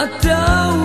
I don't